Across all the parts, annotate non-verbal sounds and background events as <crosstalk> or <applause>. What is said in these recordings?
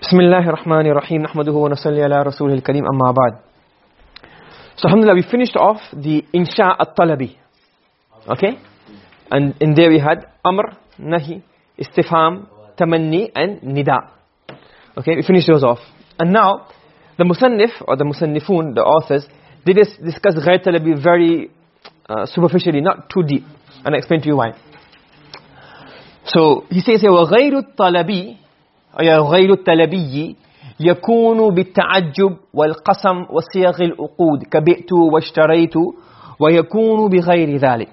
بسم الله الرحمن الرحيم نحمده ونصلي على رسوله الكريم أما بعد So alhamdulillah we finished off the insha at-talabi okay and in there we had amr nahi istifham tamanni and nida okay we finished those off and now the musannif or the musannifun the authors they just discuss ghayr talabi very uh, superficially not too deep and I explain to you why so he says here وغير الطلبي أي غير الطلبي يكون بالتعجب والقسم وصيغ العقود كبئت واشتريت ويكون بغير ذلك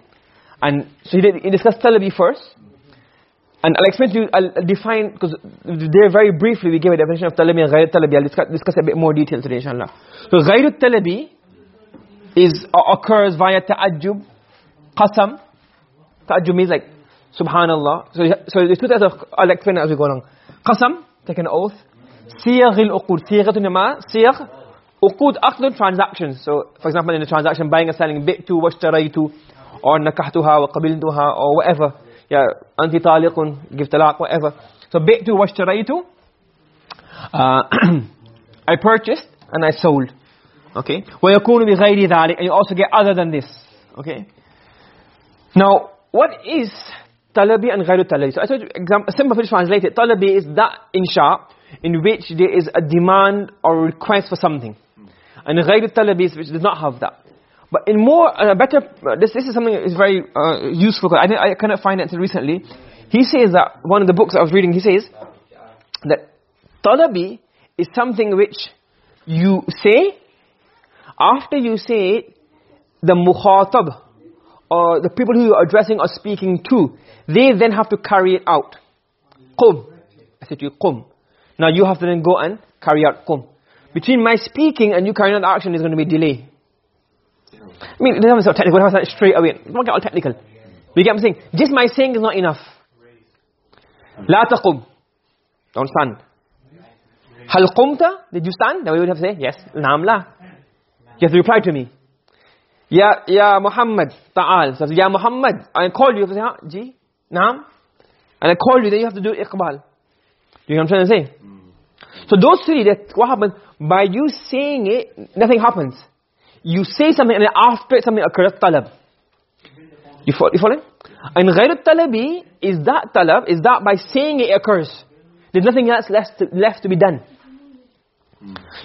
and so he, discussed talabi first and I'll explain to you I'll define because there very briefly we gave a definition of talabi and غير talabi I'll discuss, discuss a bit more detail today inshallah so غير talabi is occurs via ta'ajjub qasam ta'ajjub means like subhanallah so so there's two types of I'll explain as we go along qasam take an oath صيغ العقود صيغه ما صيغ عقود عقد transactions so for example in a transaction buying and selling بئت واشتريت or نكحتها وقبلتها or whatever yeah انت طالق give talaq whatever so بئت واشتريت uh, <clears throat> I purchased and I sold okay ويكون بغير ذلك and you also get other than this okay now what is talabi and ghairu talabi. So i you example simple to translate it. Talabi is that insha in which there is a demand or request for something. And ghairu talabi is which does not have that. But in more uh, better uh, this this is something that is very uh, useful I didn't, I cannot find it until recently. He says that one of the books i was reading he says that talabi is something which you say after you say it the mukhatab or the people who you are addressing or speaking to they then have to carry it out. Qum. I said to you qum. Now you have to then go and carry out qum. Between my speaking and you carrying out the action is going to be delay. I mean it doesn't sound technical it straight away. Don't get all technical. You get what i'm saying? Just my saying is not enough. La taqum. Don't stand. Hal qumta? Did you stand? Then we would have to say? Yes. Naam la. You have to reply to me Ya Ya Muhammad Ta'al. So Ya Muhammad, I call you. Say, huh? Ji? Naam? And I call you, then you have to do Iqbal. Do you know what I'm trying to say? So those three, that what happens? By you saying it, nothing happens. You say something and then after something occurs, talab. You follow? You? And ghayr talabi is that talab, is that by saying it occurs. There's nothing else left to, left to be done.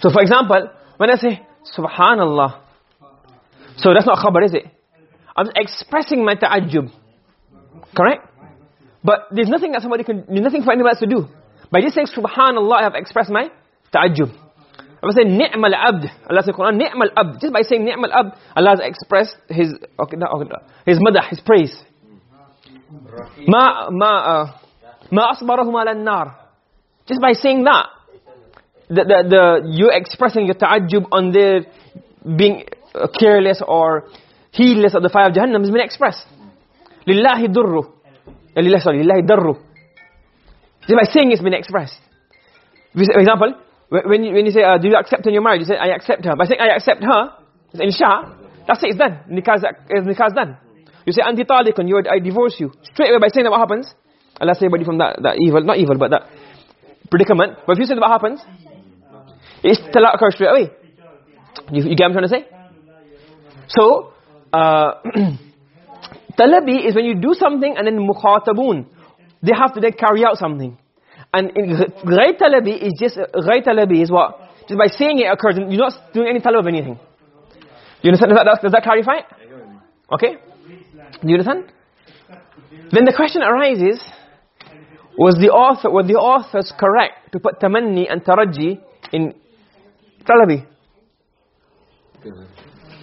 So for example, when I say, Subhanallah, so that's not khabar, is it? I'm expressing my ta'ajjub. Correct? But there's nothing that somebody can, there's nothing for anybody else to do. By just saying subhanallah, I have expressed my ta'ajjub. I was saying ni'mal abd. Allah says Quran, ni'mal abd. Just by saying ni'mal abd, Allah has expressed his, okay, no, okay, his madah, his praise. Ma, ma, uh, ma asbarahum ala nar. Just by saying that, the, the, the, you're expressing your ta'ajjub on their being careless or heedless of the fire of Jahannam has been expressed. Lillahi durru. Lillahi, sorry, lillahi darru. Just by saying it's been expressed. For example, when you, when you say, uh, do you accept in your marriage? You say, I accept her. By saying, I accept her, insha, that's it, it's done. Nikah is done. You say, anti talikun, you, I divorce you. Straight away by saying that what happens? Allah save everybody from that, that evil, not evil, but that predicament. But if you say that what happens? It's occurs straight away. You, you get what I'm trying to say? So, uh, <clears throat> talabi is when you do something and then mukhatabun. They have to then carry out something. And ghayr talabi is just, ghayr talabi is what? Just by saying it occurs, you're not doing any talab of anything. You understand? Does that, does that clarify it? Okay? Do you understand? Then the question arises, was the author, were the authors correct to put tamanni and taraji in talabi?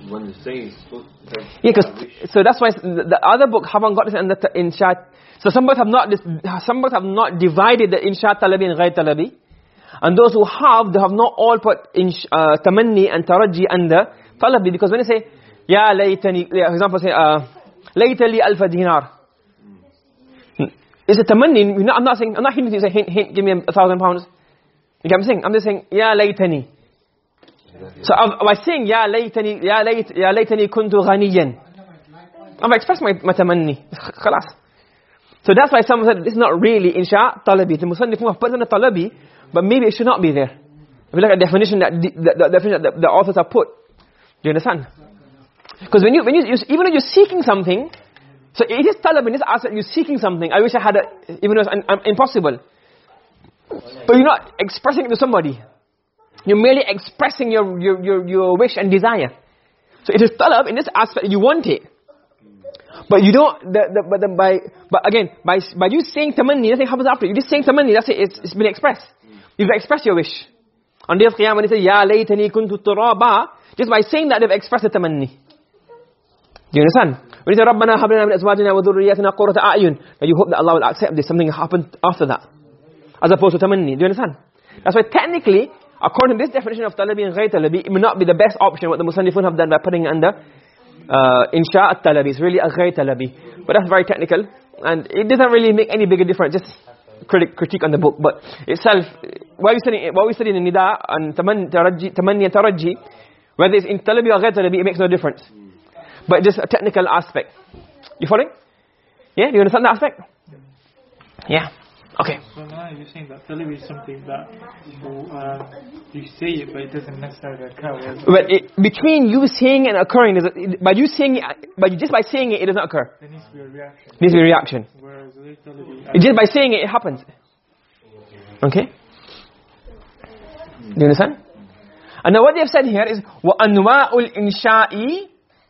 When the saying yeah cause, so that's why the, the other book haven't got this in the insha so some books have not this, some books have not divided the insha talabi and ghayr talabi and those who have they have not all put insha, uh, tamanni and taraji under talabi because when they say ya laytani for example say uh, laytali alf dinar. Is it tamanni? I'm not saying i'm not hinting you say hint, hint give me a thousand pounds. You get what i'm saying? I'm just saying ya laytani so I by saying ya laytani ya layt ya laytani kuntu ghaniyan I've expressed my, my tamanni khalas so that's why someone said this is not really insha talabi the musannif have put in a talabi but maybe it should not be there. If at the definition that the, the, the definition that the, the authors have put, do you understand? Because when you, when you, you, even if you're seeking something, so it is talab in this aspect, you're seeking something. I wish I had a, even though it's un, un, impossible. But you're not expressing it to somebody. You're merely expressing your, your, your, your wish and desire. So it is talab in this aspect, you want it. But you don't, the, the, but, the, by, but again, by, by you saying tamanni, nothing happens after. You're just saying tamanni, that's it, it's, it's been expressed. You've expressed your wish. On the day of Qiyamah, when he say, Ya laytani kuntu turaba, just by saying that, they've expressed the tamanni. Do you understand? When he say, Rabbana hablana min azwajina wa dhurriyatina qurrata a'yun, that you hope that Allah will accept this, something happened after that. As opposed to tamanni. Do you understand? That's why technically, according to this definition of talabi and ghayr talabi, it may not be the best option what the Musannifun have done by putting it under uh, insha at-talabi. It's really a ghayr talabi. But that's very technical. And it doesn't really make any bigger difference. Just critic, critique on the book. But itself, while we study, while we study in nida and tamanni, taraji, whether it's in talabi or ghayr talabi, it makes no difference. But just a technical aspect. You following? Yeah? Do you understand that aspect? Yeah. Okay. So now you're saying that talabi is something that you, uh, you say it, but it doesn't necessarily occur. But it, between you saying and occurring, a, it, by you saying it, but just by saying it, it doesn't occur. There needs to be a reaction. There needs to be a reaction. Whereas salary, uh, just by saying it, it happens. Okay. Do you understand? And now what they have said here is وَأَنْوَاعُ الْإِنْشَاءِ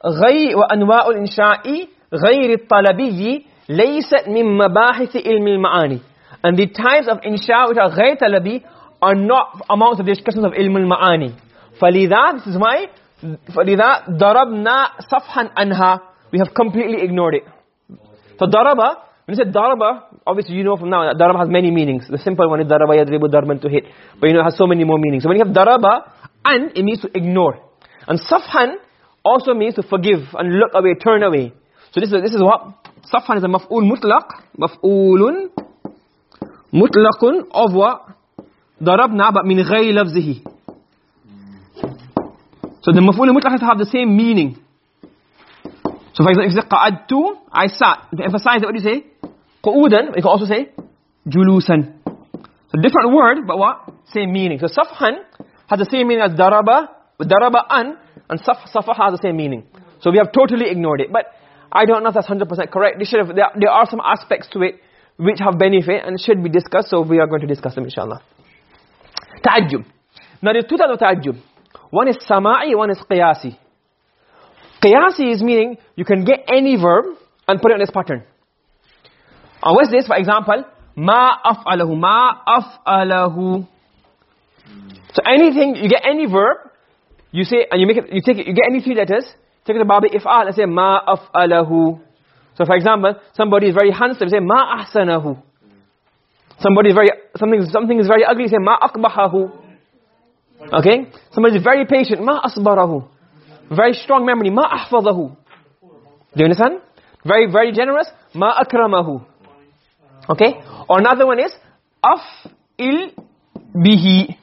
غَيْرِ وَأَنْوَاعُ الْإِنْشَاءِ غَيْرِ الطَّلَبِيِّ لَيْسَتْ مِنْ مَبَاحِثِ عِلْمِ الْمَعَانِي And the types of insha which are غَيْرِ طَلَبِي are not amongst the discussions of ilm al-ma'ani. فَلِذَا This is why فَلِذَا ضَرَبْنَا صَفْحًا أَنْهَا We have completely ignored it. So daraba, when you say daraba, obviously you know from now that daraba has many meanings. The simple one is daraba yadribu darban to hit. But you know it has so many more meanings. So when you have daraba, and it means to ignore. And safhan also means to forgive and look away, turn away. So this is, this is what? Safhan is a maf'ul mutlaq. Maf'ulun mutlaqun of what? Darabna but min ghayri lafzihi. So the maf'ul mutlaq has to have the same meaning. So for example, if you say qa'adtu, I sat. To emphasize it, what do you say? Qu'udan, you can also say julusan. So different word, but what? Same meaning. So safhan has the same meaning as daraba, but daraba an, and saf, has the same meaning. So we have totally ignored it. But I don't know if that's 100% correct. There, there are some aspects to it which have benefit and should be discussed, so we are going to discuss them inshallah. Ta'ajjub. Now there's two types of ta'ajjub. One is sama'i, one is qiyasi. Qiyasi is meaning you can get any verb and put it in this pattern. And what's this? For example, ma af'alahu, ma af'alahu. So anything, you get any verb, you say, and you make it, you take it, you get any three letters, take it to babi if'al and say ma af'alahu. So for example, somebody is very handsome, say ma ahsanahu. Somebody is very, something, something is very ugly, say ma akbahahu. Okay? Somebody is very patient, ma asbarahu. Very strong memory, ma ahfadahu. Do you understand? Very, very generous, ma akramahu. Okay? Or another one is, af'il bihi.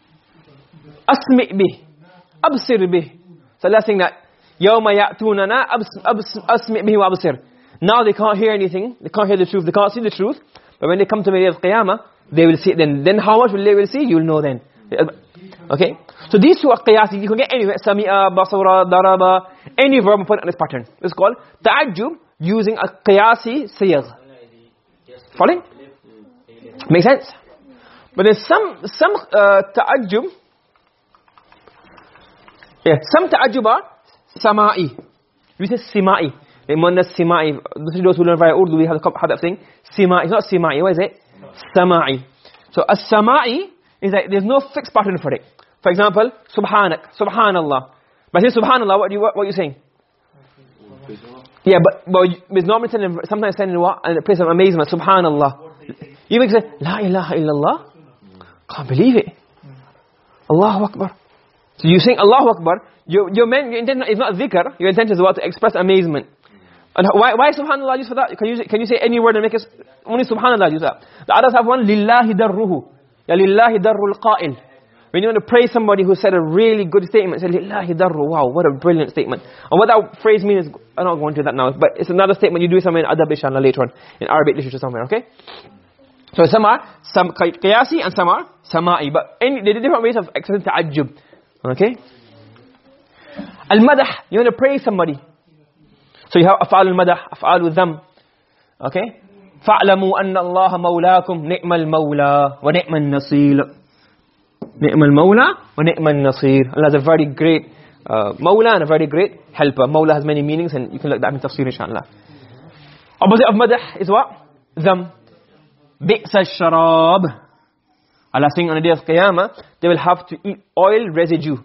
Asmi' bih. Absir bih. So last thing that, يَوْمَ يَأْتُونَنَا أَسْمِئْ بِهِ وَأَبْصِرْ now they can't hear anything, they can't hear the truth, they can't see the truth, but when they come to the day of Qiyamah, they will see then. Then how much will they will see? You'll know then. Okay? So these two are qiyasi, you can get anywhere, sami'a, basura, daraba, any verb put on this pattern. It's called ta'ajjub using a qiyasi siyagh. Following? Make sense? But there's some, some uh, ta'ajjub, yeah, some ta'ajjub are sama'i. We say sima'i. Mean sima'i. Those who learn via Urdu, we have habit of saying sima'i. It's not sima'i, what is it? Sama'i. So as-sama'i is that there's no fixed pattern for it. For example, subhanak, subhanallah. But say subhanallah, what, you, what, what are you saying? Yeah, but, but it's normally said sometimes said in what? In a place of amazement, subhanallah. You make say, la ilaha illallah. Can't believe it. Allahu Akbar. So you saying Allahu Akbar, your, your, your intent is not dhikr, your intent is what? To express amazement. And why, why subhanallah used for that? Can you, can you say any word and make it, only subhanallah use that. The others have one, lillahi darruhu. Ya lillahi darrul qa'il. When you want to praise somebody who said a really good statement, say lillahi darru, wow, what a brilliant statement. And what that phrase means is, I'm not going to do that now, but it's another statement you do somewhere in adab later on, in Arabic literature somewhere, okay? So some are some qiyasi and some are sama'i. But any, there are different ways of expressing ta'ajjub. Okay? Al-madah, you want to praise somebody. So you have af'al al-madah, af'al al-dham. Okay? فَاعْلَمُوا أَنَّ اللَّهَ مَوْلَاكُمْ نِعْمَ الْمَوْلَى وَنِعْمَ النَّصِيرُ نِعْمَ الْمَوْلَى وَنِعْمَ النَّصِيرُ Allah is a very great uh, Mawla and a very great helper. Mawla has many meanings and you can look that in tafsir inshallah. Opposite of madah is what? Dham. بِئْسَ الشَّرَابِ Allah saying on the day of Qiyamah, they will have to eat oil residue.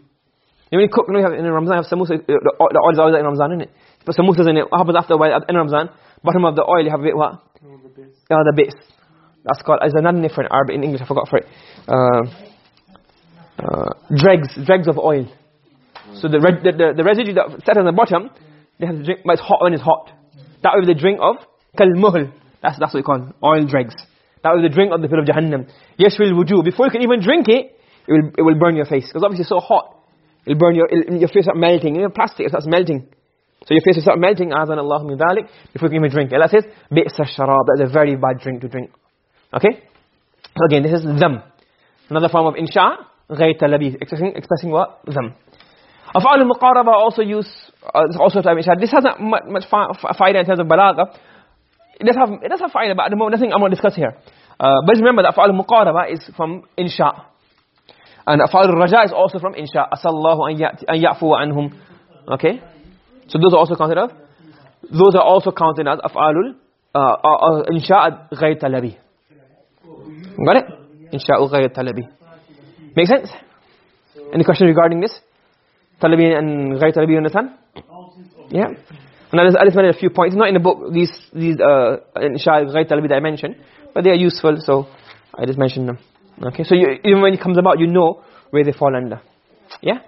You you cook, you know, you have, in Ramadan, you have samosa, uh, the, oil, the oil is always in Ramadan, isn't it? But samosas in it, what happens after a while, in Ramadan, bottom of the oil, you have a bit what? All the bits. Uh, the base. That's called, is another in Arabic, in English, I forgot for it. Uh, uh, dregs, dregs of oil. So the, re the, the, the residue that set on the bottom, they have to drink, but it's hot when it's hot. That will be the drink of kalmuhl. That's, that's what we call oil dregs. That will be the drink of the pit of Jahannam. Yes, will wuju. Before you can even drink it, it will, it will burn your face. Because obviously it's so hot. It'll burn your, it'll, your face start melting. You know, plastic starts melting. So your face will start melting, azan Allah min dhalik, before you even drink. Allah says, bi'sa sharab. That's a very bad drink to drink. Okay? So again, this is dham. Another form of insha, ghayr talabi. Expressing, expressing what? Dham. Af'al al-muqaraba also use, uh, also type insha. This hasn't much, much faida in terms of balagha. It does have, it does have faida, but at the moment, nothing I'm going to discuss here. Uh, but remember that af'al al-muqaraba is from insha. And af'al al-raja is also from insha. Asallahu an ya'fu anhum. Okay? So those are also counted as those are also counted as af'alul uh, uh, uh, insha ghayr talabi. Got it? Insha ghayr talabi. Make sense? Any question regarding this? Talabi and ghayr talabi understand? Yeah. And I just, I just made a few points. Not in the book these these uh insha ghayr talabi that I mentioned, but they are useful so I just mentioned them. Okay? So you, even when it comes about you know where they fall under. Yeah?